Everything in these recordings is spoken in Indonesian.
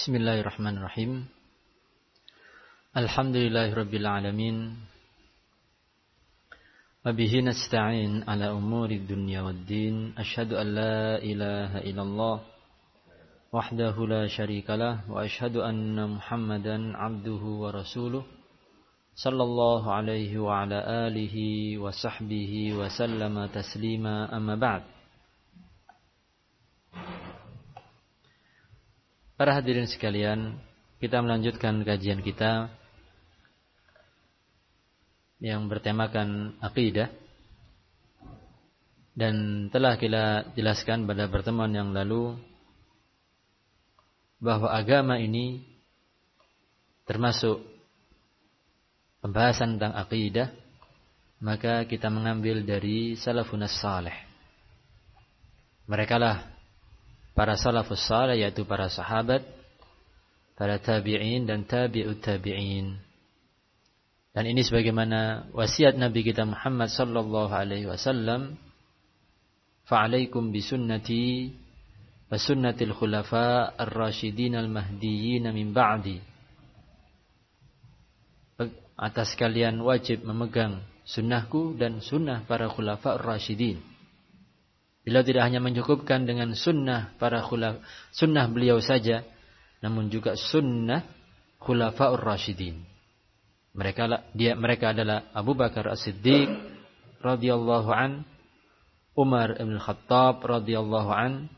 Bismillahirrahmanirrahim. Alhamdulillahirabbil alamin. Wa bihi nasta'in ala umuri dunya waddin. Asyhadu an la ilaha illallah wahdahu la syarikalah wa asyhadu anna Muhammadan abduhu wa rasuluh sallallahu alaihi wa ala alihi wa sahbihi wa sallama taslima amma ba'd. Para hadirin sekalian, kita melanjutkan kajian kita yang bertemakan akidah. Dan telah kita jelaskan pada pertemuan yang lalu bahwa agama ini termasuk pembahasan tentang akidah maka kita mengambil dari salafun salih mereka lah para salafus salih yaitu para sahabat, para tabi'in dan tabi'ut tabi'in. Dan ini sebagaimana wasiat Nabi kita Muhammad sallallahu alaihi wasallam, "Fa'alaikum bisunnati wa sunnatil khulafa ar-rasyidin al-mahdiyyin min ba'di." Atas kalian wajib memegang sunnahku dan sunnah para khulafa ar-rasyidin Beliau tidak hanya mencukupkan dengan sunnah para khulaf, sunnah beliau saja, namun juga sunnah khulafaur rasyidin. Mereka dia mereka adalah Abu Bakar As-Siddiq radhiyallahu an, Umar bin Khattab radhiyallahu an,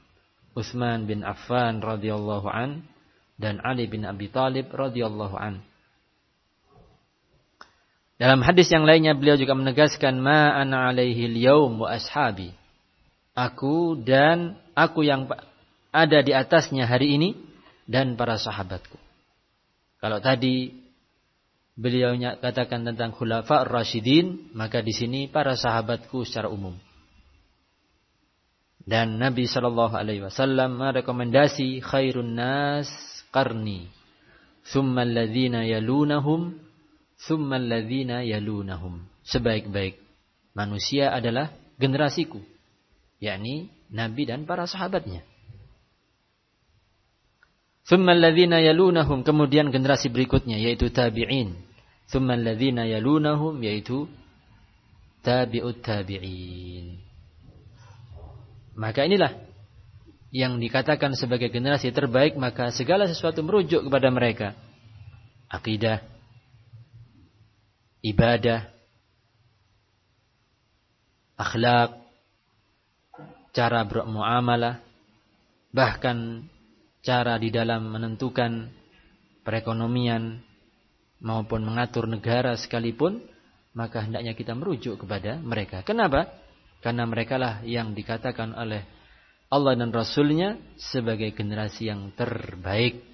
Utsman bin Affan radhiyallahu an, dan Ali bin Abi Talib radhiyallahu an. Dalam hadis yang lainnya beliau juga menegaskan ma ana alaihi al-yaum wa ashabi aku dan aku yang ada di atasnya hari ini dan para sahabatku. Kalau tadi beliau katakan tentang khulafa rasyidin, maka di sini para sahabatku secara umum. Dan Nabi Shallallahu Alaihi Wasallam merekomendasi khairun nas karni, thumma alladhina yalunahum, thumma alladhina yalunahum. Sebaik-baik manusia adalah generasiku yakni Nabi dan para sahabatnya. Thumma alladhina yalunahum kemudian generasi berikutnya yaitu tabi'in. Thumma alladhina yalunahum yaitu tabi'ut tabi'in. Maka inilah yang dikatakan sebagai generasi terbaik maka segala sesuatu merujuk kepada mereka. Akidah, ibadah, akhlak, cara bermuamalah, bahkan cara di dalam menentukan perekonomian maupun mengatur negara sekalipun, maka hendaknya kita merujuk kepada mereka. Kenapa? Karena mereka lah yang dikatakan oleh Allah dan Rasulnya sebagai generasi yang terbaik.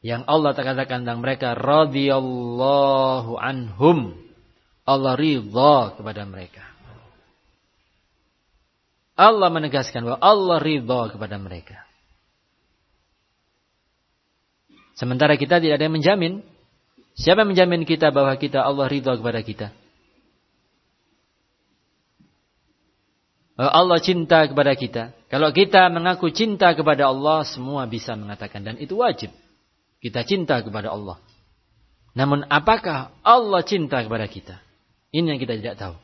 Yang Allah katakan tentang mereka radhiyallahu anhum. Allah ridha kepada mereka. Allah menegaskan bahwa Allah ridha kepada mereka. Sementara kita tidak ada yang menjamin. Siapa yang menjamin kita bahwa kita Allah ridha kepada kita? Bahwa Allah cinta kepada kita. Kalau kita mengaku cinta kepada Allah, semua bisa mengatakan. Dan itu wajib. Kita cinta kepada Allah. Namun apakah Allah cinta kepada kita? Ini yang kita tidak tahu.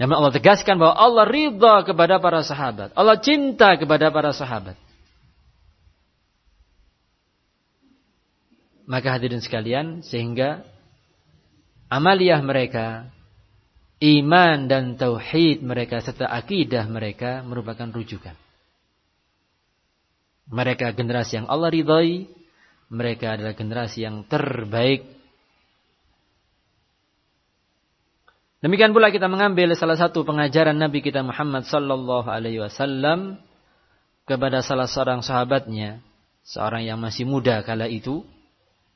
Namun Allah tegaskan bahwa Allah ridha kepada para sahabat. Allah cinta kepada para sahabat. Maka hadirin sekalian, sehingga amaliyah mereka, iman dan tauhid mereka serta akidah mereka merupakan rujukan. Mereka generasi yang Allah ridhai, mereka adalah generasi yang terbaik Demikian pula kita mengambil salah satu pengajaran Nabi kita Muhammad sallallahu alaihi wasallam kepada salah seorang sahabatnya, seorang yang masih muda kala itu,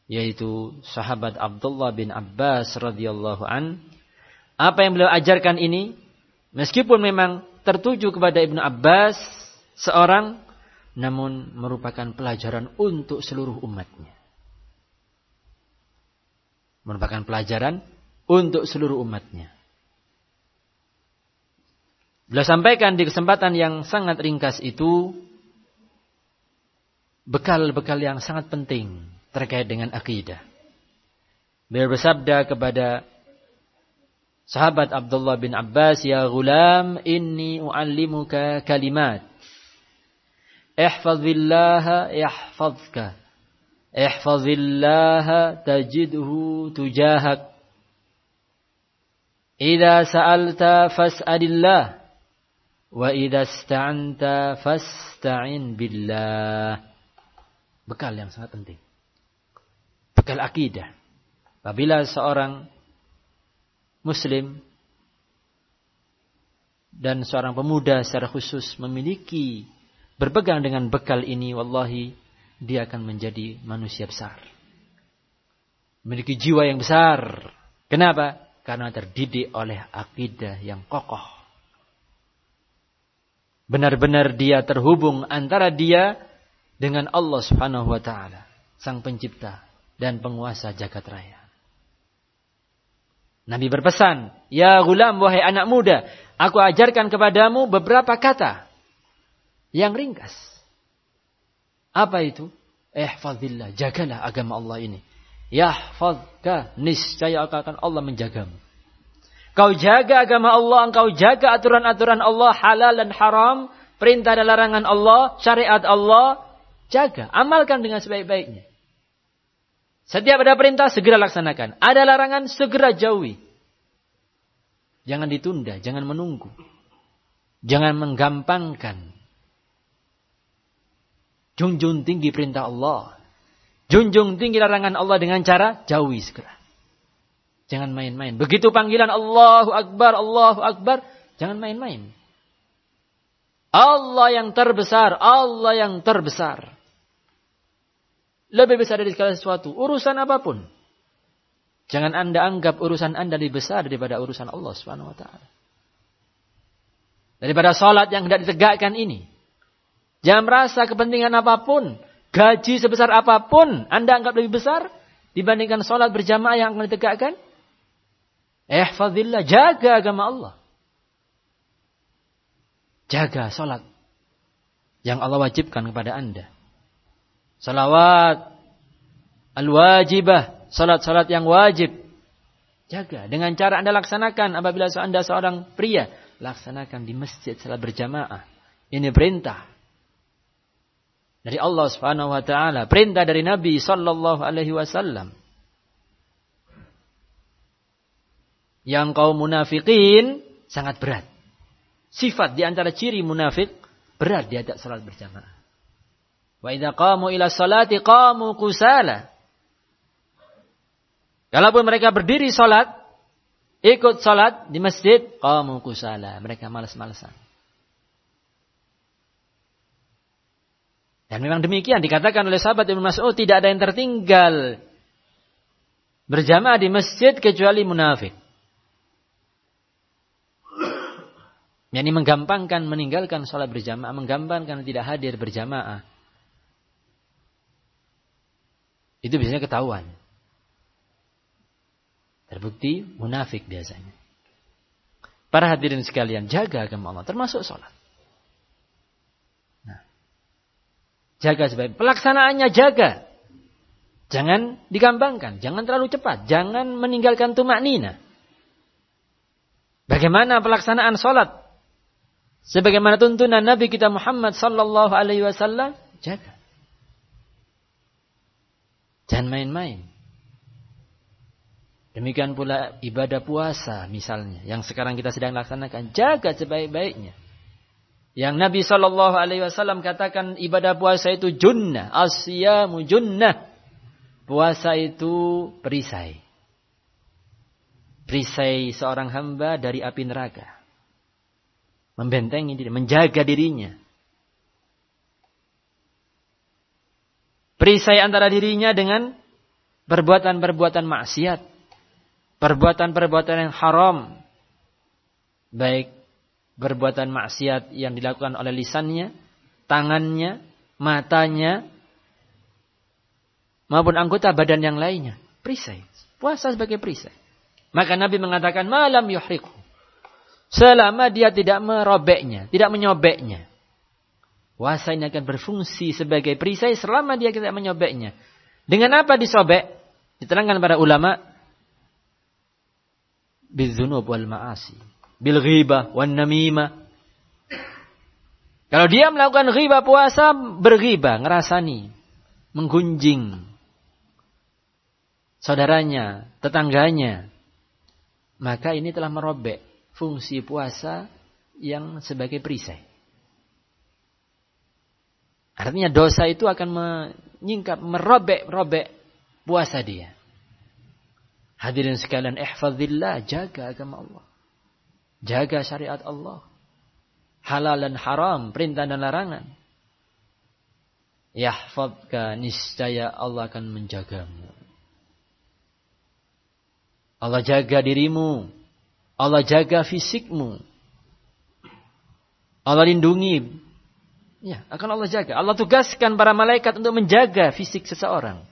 yaitu sahabat Abdullah bin Abbas radhiyallahu an. Apa yang beliau ajarkan ini meskipun memang tertuju kepada Ibnu Abbas seorang namun merupakan pelajaran untuk seluruh umatnya. Merupakan pelajaran untuk seluruh umatnya. Beliau sampaikan di kesempatan yang sangat ringkas itu bekal-bekal yang sangat penting terkait dengan akidah. Beliau bersabda kepada sahabat Abdullah bin Abbas, "Ya gulam, inni uallimuka kalimat. Ihfazillaha yahfazka. Ihfazillaha tajidhu tujahak. Idza sa'alta fas'alillah wa idza ista'anta fasta'in billah." Bekal yang sangat penting. Bekal akidah. Apabila seorang muslim dan seorang pemuda secara khusus memiliki berpegang dengan bekal ini wallahi dia akan menjadi manusia besar. Memiliki jiwa yang besar. Kenapa? Karena terdidik oleh akidah yang kokoh. Benar-benar dia terhubung antara dia dengan Allah Subhanahu wa taala, sang pencipta dan penguasa jagat raya. Nabi berpesan, Ya gulam, wahai anak muda, aku ajarkan kepadamu beberapa kata yang ringkas. Apa itu? Ihfazillah, jagalah agama Allah ini. Yahfazka, niscaya akan Allah menjagamu. Kau jaga agama Allah, engkau jaga aturan-aturan Allah, halal dan haram, perintah dan larangan Allah, syariat Allah, jaga, amalkan dengan sebaik-baiknya. Setiap ada perintah segera laksanakan. Ada larangan segera jauhi. Jangan ditunda, jangan menunggu. Jangan menggampangkan. Junjung tinggi perintah Allah. Junjung tinggi larangan Allah dengan cara jauhi segera. Jangan main-main. Begitu panggilan Allahu Akbar, Allahu Akbar, jangan main-main. Allah yang terbesar, Allah yang terbesar. Lebih besar dari segala sesuatu. Urusan apa pun. Jangan anda anggap urusan anda lebih besar daripada urusan Allah Subhanahu Wa Taala. Daripada sholat yang tidak ditegakkan ini. Jangan merasa kepentingan apa pun. Gaji sebesar apa pun. Anda anggap lebih besar. Dibandingkan sholat berjamaah yang akan ditegakkan. Ehfadillah. Jaga agama Allah. Jaga sholat. Yang Allah wajibkan kepada anda. Salawat al-wajibah, salat-salat yang wajib. Jaga dengan cara Anda laksanakan apabila Anda seorang pria, laksanakan di masjid salat berjamaah. Ini perintah dari Allah Subhanahu wa taala, perintah dari Nabi sallallahu alaihi wasallam. Yang kaum munafikin sangat berat. Sifat di antara ciri munafik berat diajak salat berjamaah. Wa idza qamu ila salati qamu kusala. Kalaupun mereka berdiri salat, ikut salat di masjid, qamu kusala. Mereka malas-malasan. Dan memang demikian dikatakan oleh sahabat Ibnu Mas'ud tidak ada yang tertinggal berjamaah di masjid kecuali munafik. Yani menggampangkan meninggalkan sholat berjamaah, menggampangkan tidak hadir berjamaah. Itu biasanya ketahuan. Terbukti munafik biasanya. Para hadirin sekalian, jaga agama Allah, termasuk sholat. Nah, jaga sebaik pelaksanaannya jaga. Jangan digampangkan, jangan terlalu cepat, jangan meninggalkan tumak nina. Bagaimana pelaksanaan sholat? Sebagaimana tuntunan Nabi kita Muhammad sallallahu alaihi wasallam, jaga. Jangan main-main. Demikian pula ibadah puasa misalnya. Yang sekarang kita sedang laksanakan. Jaga sebaik-baiknya. Yang Nabi Shallallahu Alaihi Wasallam katakan ibadah puasa itu junnah, asyamu junnah. Puasa itu perisai. Perisai seorang hamba dari api neraka. Membentengi diri, menjaga dirinya. Perisai antara dirinya dengan perbuatan-perbuatan maksiat. Perbuatan-perbuatan yang haram. Baik perbuatan maksiat yang dilakukan oleh lisannya, tangannya, matanya, maupun anggota badan yang lainnya. Perisai. Puasa sebagai perisai. Maka Nabi mengatakan malam yuhriku. Selama dia tidak merobeknya, tidak menyobeknya. Puasa ini akan berfungsi sebagai perisai selama dia tidak menyobeknya. Dengan apa disobek? Diterangkan para ulama. Bizunub wal ma'asi. Bil ghibah wal namimah. Kalau dia melakukan ghibah puasa, berghibah, ngerasani. Menggunjing. Saudaranya, tetangganya. Maka ini telah merobek fungsi puasa yang sebagai perisai. Artinya dosa itu akan menyingkap, merobek-robek puasa dia. Hadirin sekalian, ihfadzillah, jaga agama Allah. Jaga syariat Allah. Halal dan haram, perintah dan larangan. Yahfadka niscaya Allah akan menjagamu. Allah jaga dirimu. Allah jaga fisikmu. Allah lindungi Ya, akan Allah jaga. Allah tugaskan para malaikat untuk menjaga fisik seseorang.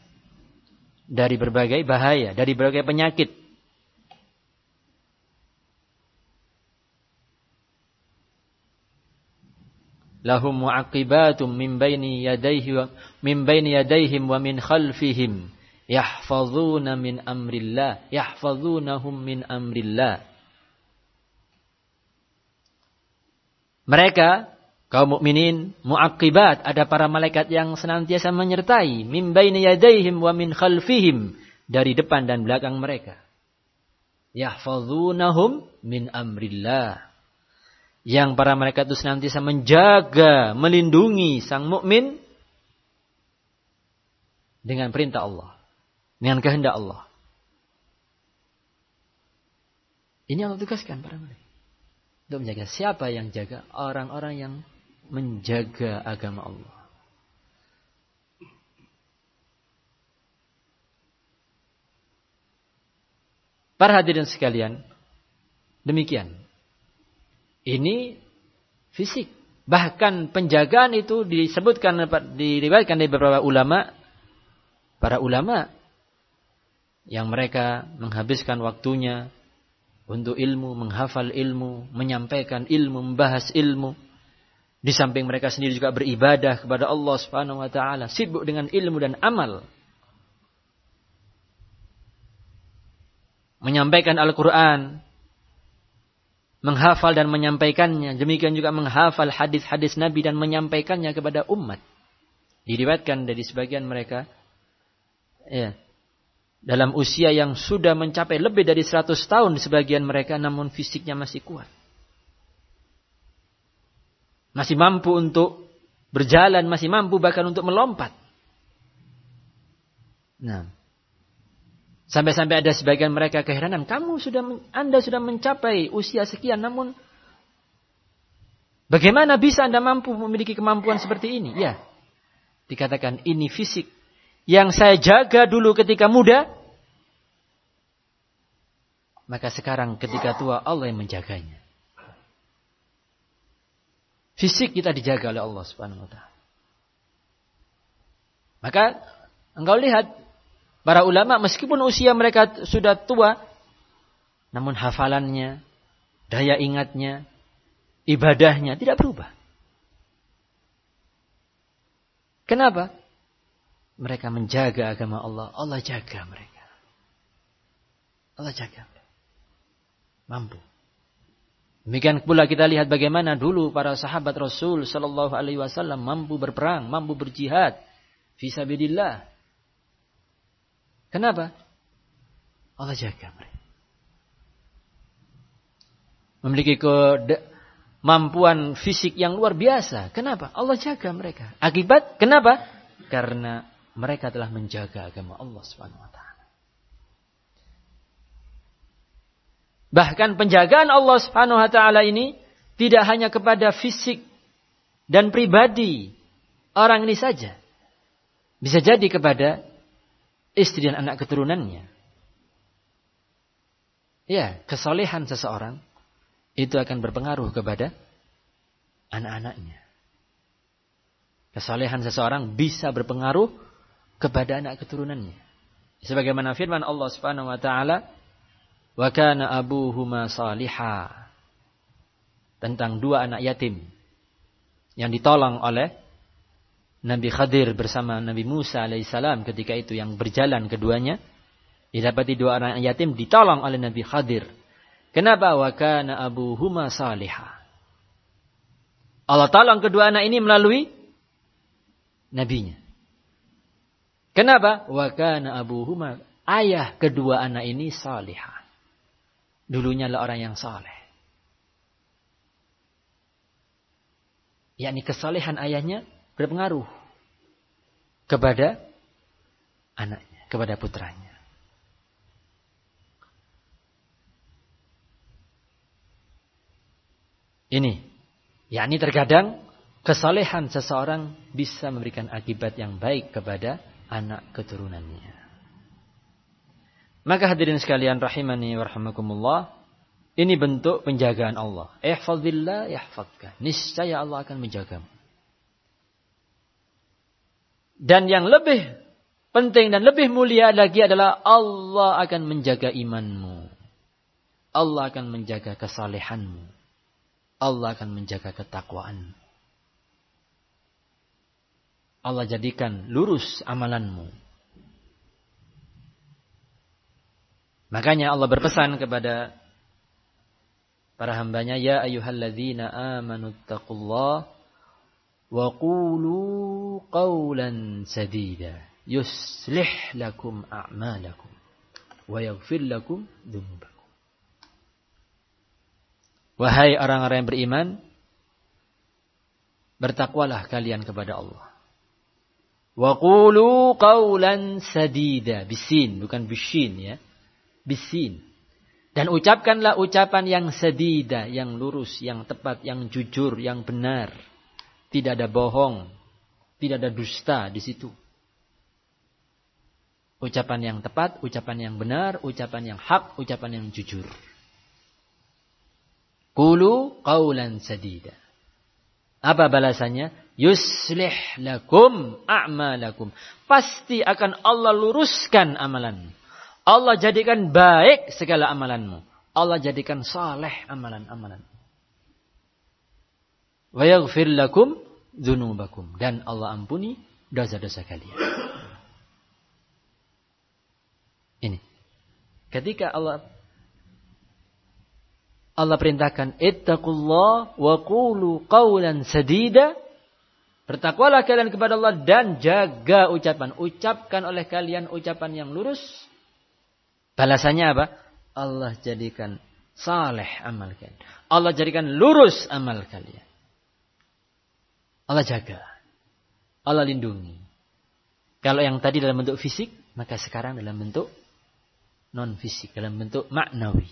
Dari berbagai bahaya, dari berbagai penyakit. Lahum mu'aqibatum min baini yadayhi wa min baini yadayhim wa min khalfihim. Yahfazuna min amrillah yahfazunahum min amrillah. Mereka kaum mukminin muaqibat ada para malaikat yang senantiasa menyertai min baini yadaihim wa min khalfihim dari depan dan belakang mereka. Yahfazunahum min amrillah yang para malaikat itu senantiasa menjaga melindungi sang mukmin dengan perintah Allah dengan kehendak Allah ini Allah tugaskan para malaikat untuk menjaga siapa yang jaga orang-orang yang menjaga agama Allah. Para hadirin sekalian, demikian. Ini fisik. Bahkan penjagaan itu disebutkan diriwayatkan dari beberapa ulama, para ulama yang mereka menghabiskan waktunya untuk ilmu, menghafal ilmu, menyampaikan ilmu, membahas ilmu di samping mereka sendiri juga beribadah kepada Allah Subhanahu wa taala, sibuk dengan ilmu dan amal. Menyampaikan Al-Qur'an, menghafal dan menyampaikannya, demikian juga menghafal hadis-hadis Nabi dan menyampaikannya kepada umat. Diriwayatkan dari sebagian mereka ya, dalam usia yang sudah mencapai lebih dari 100 tahun sebagian mereka namun fisiknya masih kuat. Masih mampu untuk berjalan, masih mampu bahkan untuk melompat. Nah, sampai-sampai ada sebagian mereka keheranan, kamu sudah Anda sudah mencapai usia sekian namun bagaimana bisa Anda mampu memiliki kemampuan seperti ini? Ya. Dikatakan ini fisik yang saya jaga dulu ketika muda, maka sekarang ketika tua Allah yang menjaganya. Fisik kita dijaga oleh Allah Subhanahu wa taala. Maka engkau lihat para ulama meskipun usia mereka sudah tua namun hafalannya, daya ingatnya, ibadahnya tidak berubah. Kenapa? Mereka menjaga agama Allah. Allah jaga mereka. Allah jaga mereka. Mampu. Demikian pula kita lihat bagaimana dulu para sahabat Rasul Shallallahu Alaihi Wasallam mampu berperang, mampu berjihad, visabilillah. Kenapa? Allah jaga mereka. Memiliki kemampuan fisik yang luar biasa. Kenapa? Allah jaga mereka. Akibat kenapa? Karena mereka telah menjaga agama Allah taala. Bahkan penjagaan Allah taala ini tidak hanya kepada fisik dan pribadi orang ini saja. Bisa jadi kepada istri dan anak keturunannya. Ya, kesolehan seseorang itu akan berpengaruh kepada anak-anaknya. Kesolehan seseorang bisa berpengaruh kepada anak keturunannya. Sebagaimana firman Allah Subhanahu wa taala, Wa kana abuhuma. Tentang dua anak yatim. yang ditolong oleh Nabi Khadir bersama Nabi Musa alaihissalam ketika itu yang berjalan keduanya didapati dua anak yatim ditolong oleh Nabi Khadir. Kenapa? Wa kana abuhuma salihah. Allah tolong kedua anak ini melalui nabinya. Kenapa? Wa kana abuhuma ayah kedua anak ini salihah. Dulunya adalah orang yang saleh. yakni kesalehan ayahnya berpengaruh kepada anaknya, kepada putranya. Ini, yakni terkadang kesalehan seseorang bisa memberikan akibat yang baik kepada anak keturunannya. Maka hadirin sekalian rahimani warahmatullah, ini bentuk penjagaan Allah. Ihfazillah yahfazka. Niscaya Allah akan menjagamu. Dan yang lebih penting dan lebih mulia lagi adalah Allah akan menjaga imanmu. Allah akan menjaga kesalehanmu. Allah akan menjaga ketakwaanmu. Allah jadikan lurus amalanmu. Makanya Allah berpesan kepada para hambanya ya ayyuhalladzina amanu taqullah qawlan sadida yuslih lakum a'malakum wa yaghfir lakum dzunubakum Wahai orang-orang yang beriman bertakwalah kalian kepada Allah. Wa qulu qawlan sadida bisin bukan bisin ya bisin. Dan ucapkanlah ucapan yang sedida, yang lurus, yang tepat, yang jujur, yang benar. Tidak ada bohong, tidak ada dusta di situ. Ucapan yang tepat, ucapan yang benar, ucapan yang hak, ucapan yang jujur. Kulu qawlan sadida. Apa balasannya? Yuslih lakum a'malakum. Pasti akan Allah luruskan amalanmu. Allah jadikan baik segala amalanmu. Allah jadikan saleh amalan-amalan. Wa yaghfir lakum dzunubakum dan Allah ampuni dosa-dosa kalian. Ini. Ketika Allah Allah perintahkan ittaqullah wa qulu qawlan sadida Bertakwalah kalian kepada Allah dan jaga ucapan. Ucapkan oleh kalian ucapan yang lurus Balasannya apa? Allah jadikan saleh amal kalian. Allah jadikan lurus amal kalian. Allah jaga. Allah lindungi. Kalau yang tadi dalam bentuk fisik, maka sekarang dalam bentuk non fisik, dalam bentuk maknawi.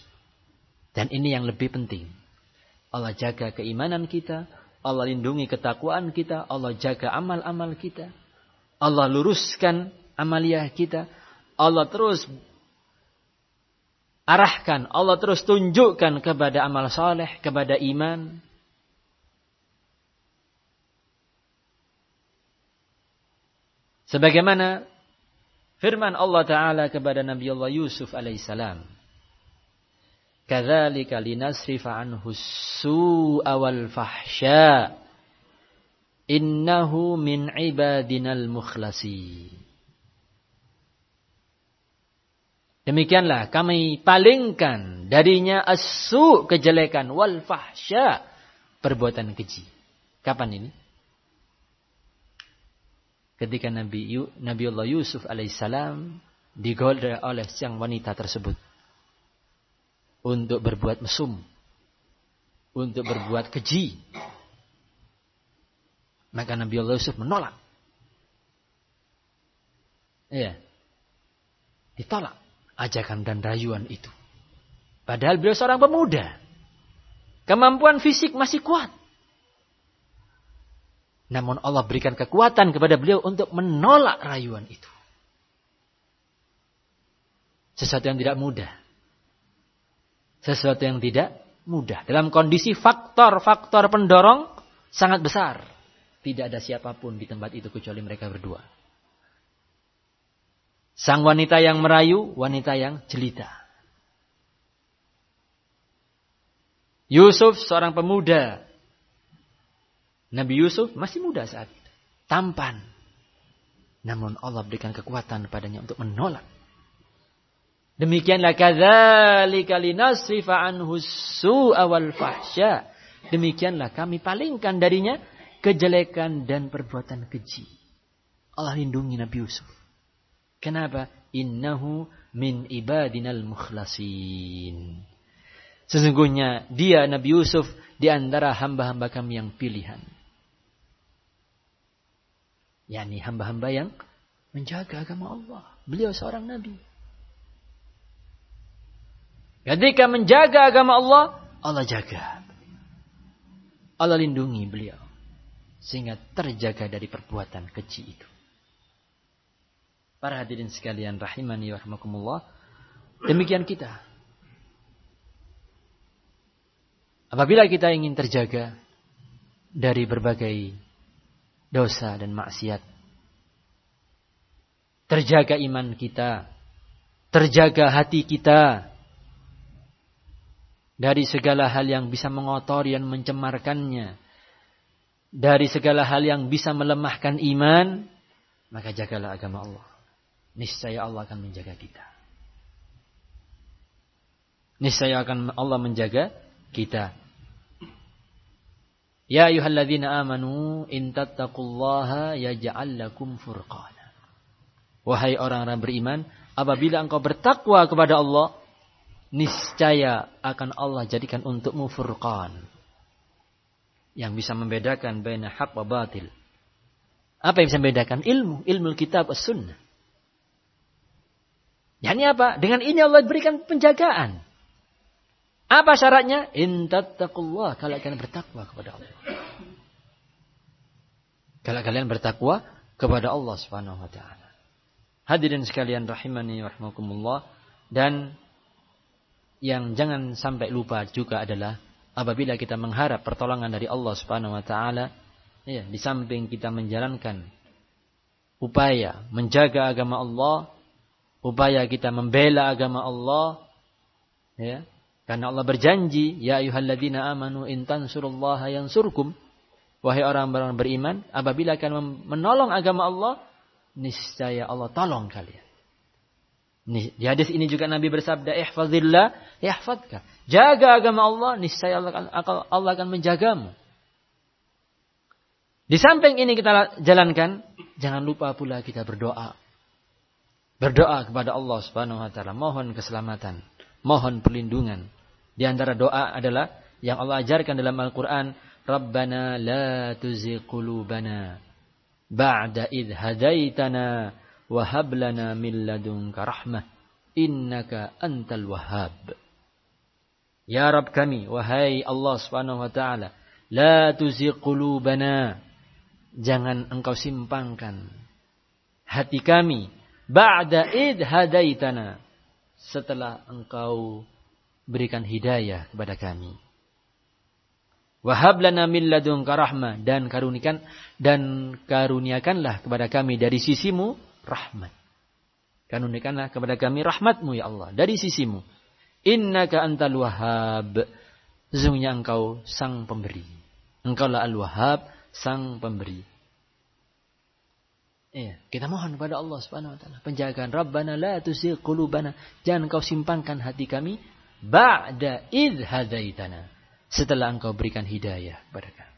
Dan ini yang lebih penting. Allah jaga keimanan kita, Allah lindungi ketakwaan kita, Allah jaga amal-amal kita. Allah luruskan amaliah kita. Allah terus arahkan, Allah terus tunjukkan kepada amal saleh, kepada iman. Sebagaimana firman Allah Ta'ala kepada Nabi Allah Yusuf alaihissalam. Kadzalika linasrifa anhu su'a wal fahsya. Innahu min ibadinal mukhlasin. Demikianlah kami palingkan darinya asu kejelekan wal fahsya perbuatan keji. Kapan ini? Ketika Nabi Nabi Allah Yusuf alaihissalam digoda oleh siang wanita tersebut untuk berbuat mesum, untuk berbuat keji. Maka Nabi Allah Yusuf menolak. Iya. Ditolak ajakan dan rayuan itu. Padahal beliau seorang pemuda. Kemampuan fisik masih kuat. Namun Allah berikan kekuatan kepada beliau untuk menolak rayuan itu. Sesuatu yang tidak mudah. Sesuatu yang tidak mudah. Dalam kondisi faktor-faktor pendorong sangat besar. Tidak ada siapa pun di tempat itu kecuali mereka berdua. Sang wanita yang merayu, wanita yang jelita. Yusuf seorang pemuda Nabi Yusuf masih muda saat itu. Tampan. Namun Allah berikan kekuatan padanya untuk menolak. Demikianlah kadzalika linasrifa anhu su'a wal fahsya. Demikianlah kami palingkan darinya kejelekan dan perbuatan keji. Allah lindungi Nabi Yusuf. Kenapa? Innahu min ibadinal mukhlasin. Sesungguhnya dia Nabi Yusuf di antara hamba-hamba kami yang pilihan yakni hamba-hamba yang menjaga agama Allah. Beliau seorang nabi. Ketika menjaga agama Allah, Allah jaga. Allah lindungi beliau. Sehingga terjaga dari perbuatan keji itu. Para hadirin sekalian rahimani wa rahmakumullah. Demikian kita. Apabila kita ingin terjaga dari berbagai dosa dan maksiat. Terjaga iman kita, terjaga hati kita dari segala hal yang bisa mengotori dan mencemarkannya, dari segala hal yang bisa melemahkan iman, maka jagalah agama Allah. Niscaya Allah akan menjaga kita. Niscaya akan Allah menjaga kita. Ya ayyuhalladzina amanu in tattaqullaha yaj'al lakum furqana. Wahai orang-orang beriman, apabila engkau bertakwa kepada Allah, niscaya akan Allah jadikan untukmu furqan. Yang bisa membedakan baina hak wa batil. Apa yang bisa membedakan? Ilmu, ilmu kitab as-sunnah. Yani apa? Dengan ini Allah berikan penjagaan. Apa syaratnya? Intattaqullah. Kalau kalian bertakwa kepada Allah. Kalau kalian bertakwa kepada Allah Subhanahu wa taala. Hadirin sekalian rahimani wa rahmakumullah dan yang jangan sampai lupa juga adalah apabila kita mengharap pertolongan dari Allah Subhanahu wa taala ya di samping kita menjalankan upaya menjaga agama Allah, upaya kita membela agama Allah ya, karena Allah berjanji, ya ayyuhalladzina amanu in tansurullaha yansurkum. Wahai orang-orang beriman, apabila kalian menolong agama Allah, niscaya Allah tolong kalian. Di hadis ini juga Nabi bersabda, "Ihfazillah yahfadka." Jaga agama Allah, niscaya akan, Allah akan menjagamu. Di samping ini kita jalankan, jangan lupa pula kita berdoa. Berdoa kepada Allah Subhanahu wa taala, mohon keselamatan, mohon perlindungan di antara doa adalah yang Allah ajarkan dalam Al-Quran. Rabbana la tuzigh qulubana ba'da idh hadaitana wa hab lana min ladunka rahmah innaka antal wahhab. Ya Rabb kami, wahai Allah Subhanahu wa taala, la tuzigh qulubana. Jangan engkau simpangkan hati kami ba'da id hadaitana setelah engkau berikan hidayah kepada kami. Wahab lana min ladunka rahmah dan karunikan dan karuniakanlah kepada kami dari sisimu rahmat. Karunikanlah kepada kami rahmatmu ya Allah dari sisimu. Innaka antal wahhab. Sesungguhnya engkau sang pemberi. Engkaulah al-wahhab, sang pemberi. Iya, kita mohon kepada Allah Subhanahu wa taala penjagaan Rabbana la tuzigh qulubana. Jangan kau simpangkan hati kami ba'da id hadaitana. Setelah engkau berikan hidayah kepada kami.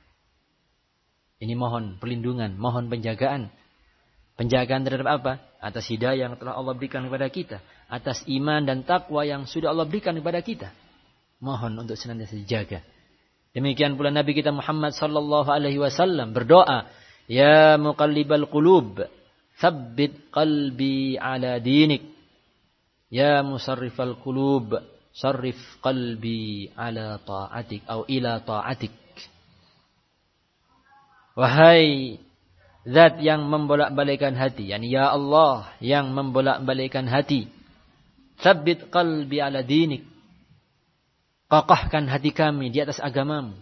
Ini mohon perlindungan, mohon penjagaan. Penjagaan terhadap apa? Atas hidayah yang telah Allah berikan kepada kita. Atas iman dan takwa yang sudah Allah berikan kepada kita. Mohon untuk senantiasa dijaga. Demikian pula Nabi kita Muhammad sallallahu alaihi wasallam berdoa, "Ya muqallibal qulub, tsabbit qalbi ala dinik. Ya musarrifal qulub, sarrif qalbi ala ta'atik atau ila ta'atik. Wahai zat yang membolak-balikan hati, yani ya Allah yang membolak-balikan hati. Sabbit qalbi ala dinik. Kokohkan hati kami di atas agamamu.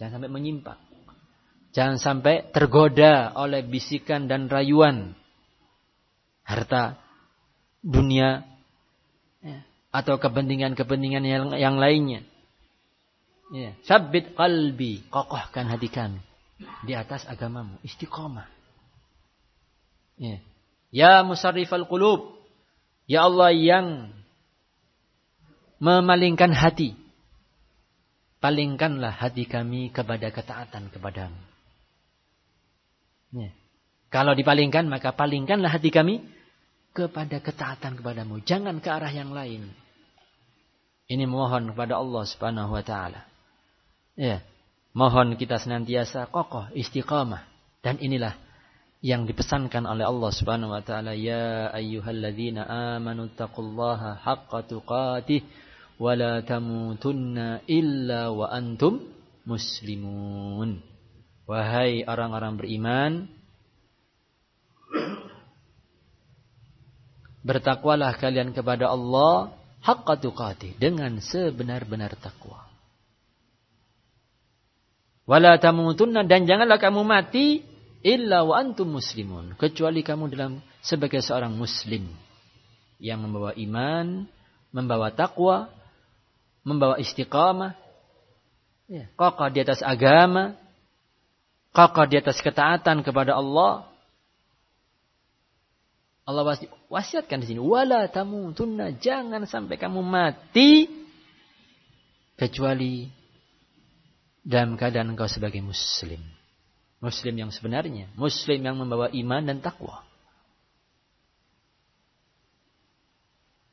Jangan sampai menyimpang. Jangan sampai tergoda oleh bisikan dan rayuan. Harta, dunia, ya atau kepentingan-kepentingan yang, yang lainnya. Ya. Sabit kalbi, kokohkan hati kami. di atas agamamu, istiqomah. Ya. Ya musarrifal qulub. Ya Allah yang memalingkan hati. Palingkanlah hati kami kepada ketaatan kepadamu. Ya. Kalau dipalingkan, maka palingkanlah hati kami kepada ketaatan kepadamu. Jangan ke arah yang lain. Ini mohon kepada Allah subhanahu wa ta'ala. Ya. Mohon kita senantiasa kokoh, istiqamah. Dan inilah yang dipesankan oleh Allah Subhanahu wa taala ya ayyuhalladzina amanu taqullaha haqqa tuqatih wa la tamutunna illa wa antum muslimun wahai orang-orang beriman bertakwalah kalian kepada Allah haqqa tuqatih. Dengan sebenar-benar takwa wala tamutunna. Dan janganlah kamu mati illa wa antum muslimun. Kecuali kamu dalam sebagai seorang muslim. Yang membawa iman, membawa takwa, membawa istiqamah, ya, kokoh di atas agama, kokoh di atas ketaatan kepada Allah. Allah wasi wasiatkan di sini, wala tamutunna, jangan sampai kamu mati kecuali dalam keadaan engkau sebagai muslim. Muslim yang sebenarnya. Muslim yang membawa iman dan takwa.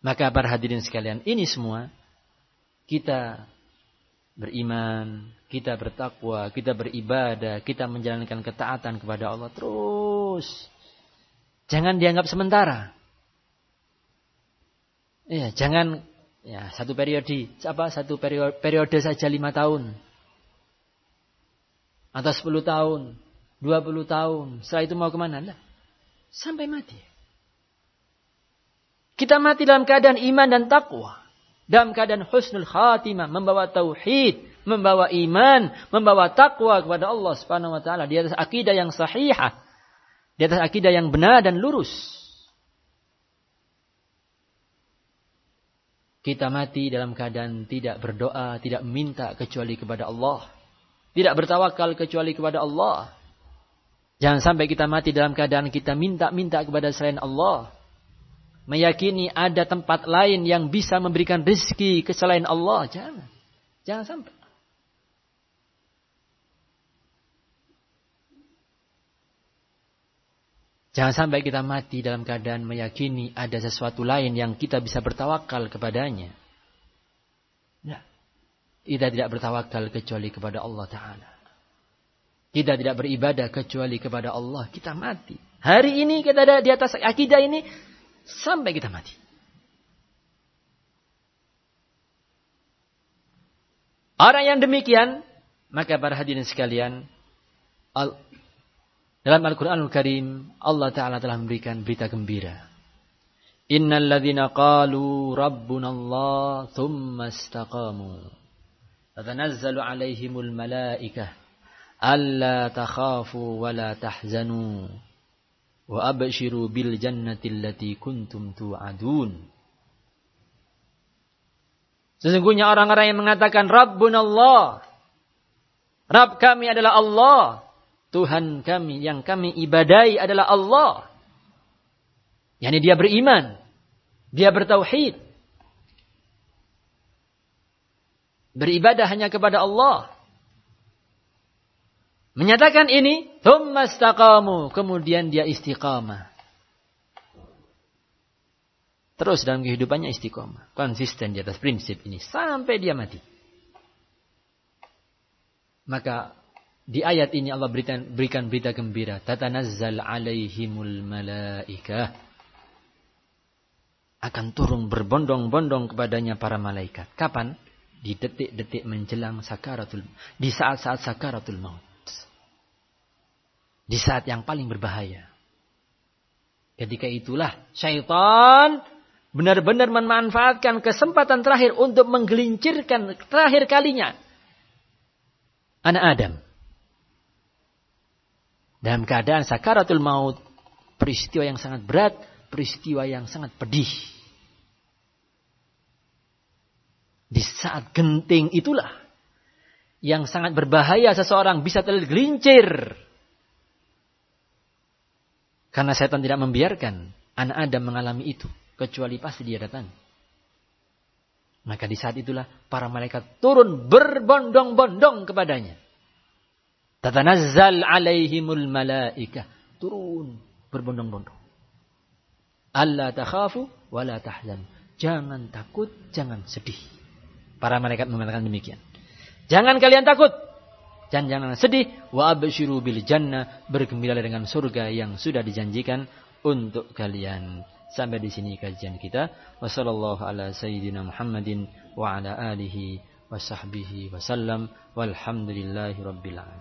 Maka para hadirin sekalian, ini semua kita beriman, kita bertakwa, kita beribadah, kita menjalankan ketaatan kepada Allah terus. Jangan dianggap sementara. Ya, jangan ya satu periode apa satu periode, periode saja lima tahun atau 10 tahun, 20 tahun, setelah itu mau ke mana? Nah, sampai mati. Kita mati dalam keadaan iman dan takwa. Dalam keadaan husnul khatimah, membawa tauhid, membawa iman, membawa takwa kepada Allah Subhanahu wa taala di atas akidah yang sahihah, di atas akidah yang benar dan lurus. Kita mati dalam keadaan tidak berdoa, tidak minta kecuali kepada Allah. Tidak bertawakal kecuali kepada Allah. Jangan sampai kita mati dalam keadaan kita minta-minta kepada selain Allah. Meyakini ada tempat lain yang bisa memberikan rezeki ke selain Allah. Jangan. Jangan sampai. Jangan sampai kita mati dalam keadaan meyakini ada sesuatu lain yang kita bisa bertawakal kepadanya. Kita tidak bertawakal kecuali kepada Allah Ta'ala. Kita tidak beribadah kecuali kepada Allah. Kita mati. Hari ini kita ada di atas akidah ini sampai kita mati. Orang yang demikian, maka para hadirin sekalian, dalam Al-Quranul Karim, Allah Ta'ala telah memberikan berita gembira. Innal ladhina qalu rabbunallah thumma istaqamu. Tatanazzalu alaihimul malaikah. Alla takhafu wa la tahzanu. Wa abashiru bil jannati allati kuntum tu'adun. Sesungguhnya orang-orang yang mengatakan Rabbunallah. Rabb kami adalah Allah Tuhan kami yang kami ibadai adalah Allah. Yani dia beriman. Dia bertauhid. Beribadah hanya kepada Allah. Menyatakan ini. Kemudian dia istiqamah. Terus dalam kehidupannya istiqamah. Konsisten di atas prinsip ini. Sampai dia mati. Maka di ayat ini Allah berikan, berikan berita gembira. Tatanazzal alaihimul malaikah. Akan turun berbondong-bondong kepadanya para malaikat. Kapan? di detik-detik menjelang sakaratul di saat-saat sakaratul maut. Di saat yang paling berbahaya. Ketika itulah syaitan benar-benar memanfaatkan kesempatan terakhir untuk menggelincirkan terakhir kalinya anak Adam. Dalam keadaan sakaratul maut, peristiwa yang sangat berat, peristiwa yang sangat pedih. Di saat genting itulah yang sangat berbahaya seseorang bisa tergelincir. Karena setan tidak membiarkan anak Adam mengalami itu. Kecuali pasti dia datang. Maka di saat itulah para malaikat turun berbondong-bondong kepadanya. Tatanazzal alaihimul malaikah. Turun berbondong-bondong. Allah takhafu wa la tahzan. Jangan takut, jangan sedih. Para malaikat mengatakan demikian. Jangan kalian takut. Dan jangan sedih. Wa abshiru bil jannah. Bergembiralah dengan surga yang sudah dijanjikan untuk kalian. Sampai di sini kajian kita. Ala sayyidina Muhammadin wa ala alihi wa sahbihi wa sallam. Walhamdulillahi rabbil alamin.